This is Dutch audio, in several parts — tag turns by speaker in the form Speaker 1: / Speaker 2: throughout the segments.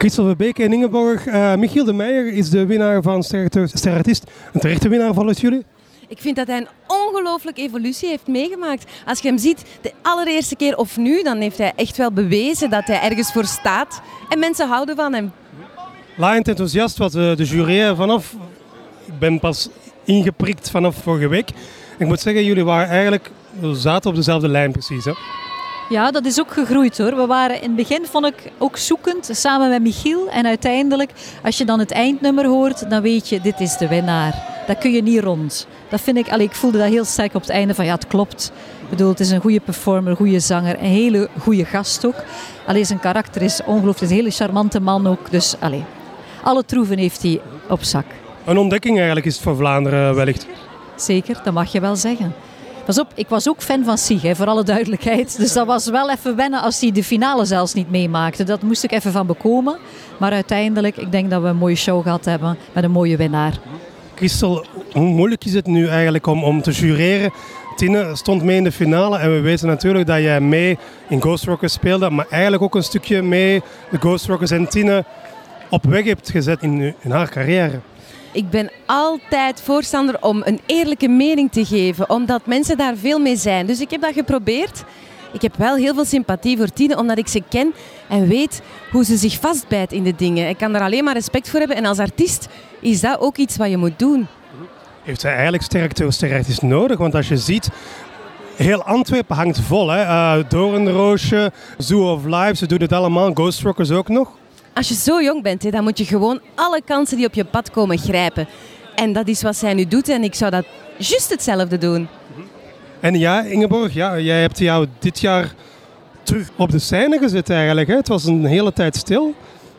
Speaker 1: Christel Verbeek en Ingeborg. Uh, Michiel de Meijer is de winnaar van Sterartist. Een terechte winnaar volgens jullie?
Speaker 2: Ik vind dat hij een ongelooflijke evolutie heeft meegemaakt. Als je hem ziet de allereerste keer of nu, dan heeft hij echt wel bewezen dat hij ergens voor staat. En mensen houden van hem.
Speaker 1: Laaiend enthousiast was de, de jury vanaf... Ik ben pas ingeprikt vanaf vorige week. Ik moet zeggen, jullie waren eigenlijk zaten op dezelfde lijn precies. Hè?
Speaker 3: Ja, dat is ook gegroeid hoor. We waren in het begin, vond ik, ook zoekend samen met Michiel. En uiteindelijk, als je dan het eindnummer hoort, dan weet je, dit is de winnaar. Dat kun je niet rond. Dat vind ik, allee, ik voelde dat heel sterk op het einde van, ja, het klopt. Ik bedoel, het is een goede performer, een goede zanger, een hele goede gast ook. Alleen zijn karakter is ongelooflijk, een hele charmante man ook. Dus, allee, alle troeven heeft hij op zak.
Speaker 1: Een ontdekking eigenlijk is het voor Vlaanderen wellicht.
Speaker 3: Zeker, dat mag je wel zeggen. Pas op, ik was ook fan van Sieg, voor alle duidelijkheid. Dus dat was wel even wennen als hij de finale zelfs niet meemaakte. Dat moest ik even van bekomen. Maar uiteindelijk, ik denk dat we een mooie show gehad hebben met een mooie winnaar.
Speaker 1: Christel, hoe moeilijk is het nu eigenlijk om, om te jureren? Tine stond mee in de finale en we weten natuurlijk dat jij mee in Ghost Rockers speelde, maar eigenlijk ook een stukje mee de Ghost Rockers en Tine op weg hebt gezet in, in haar carrière.
Speaker 2: Ik ben altijd voorstander om een eerlijke mening te geven, omdat mensen daar veel mee zijn. Dus ik heb dat geprobeerd. Ik heb wel heel veel sympathie voor Tine, omdat ik ze ken en weet hoe ze zich vastbijt in de dingen. Ik kan er alleen maar respect voor hebben. En als artiest is dat ook iets wat je moet doen.
Speaker 1: Heeft zij eigenlijk sterkte sterkte nodig? Want als je ziet, heel Antwerpen hangt vol. Hè? Uh, Doornroosje, Zoo of Life, ze doen het allemaal. Ghost Rockers ook nog.
Speaker 2: Als je zo jong bent, dan moet je gewoon alle kansen die op je pad komen grijpen. En dat is wat zij nu doet en ik zou dat juist hetzelfde doen.
Speaker 1: En ja, Ingeborg, ja, jij hebt jou dit jaar terug op de scène gezet eigenlijk. Hè? Het was een hele tijd stil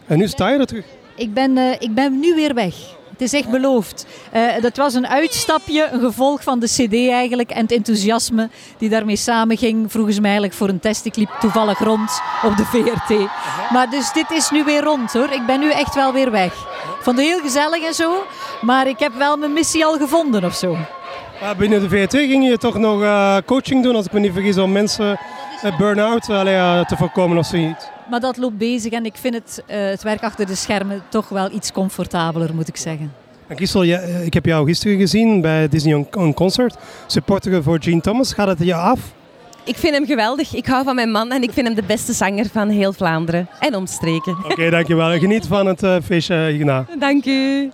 Speaker 1: en nu sta je er terug.
Speaker 3: Ik ben, uh, ik ben nu weer weg. Het is echt beloofd. Uh, dat was een uitstapje, een gevolg van de CD eigenlijk en het enthousiasme die daarmee samenging. Vroegen ze mij eigenlijk voor een test. Ik liep toevallig rond op de VRT. Maar dus dit is nu weer rond hoor. Ik ben nu echt wel weer weg. Ik vond het heel gezellig en zo, maar ik heb wel mijn missie al gevonden of zo.
Speaker 1: binnen de VRT ging je toch nog uh, coaching doen, als ik me niet vergis, om mensen burn-out uh, te voorkomen of zoiets?
Speaker 3: Maar dat loopt bezig en ik vind het, uh, het werk achter de schermen toch wel iets comfortabeler, moet ik zeggen.
Speaker 1: En Gisel, eh, ik heb jou gisteren gezien bij Disney on Concert. Supporter voor Gene Thomas. Gaat het je af?
Speaker 2: Ik vind hem geweldig. Ik hou van mijn man en ik vind hem de beste zanger van heel Vlaanderen en omstreken.
Speaker 1: Oké, okay, dankjewel. Geniet van het uh, feestje hierna.
Speaker 2: Dank u.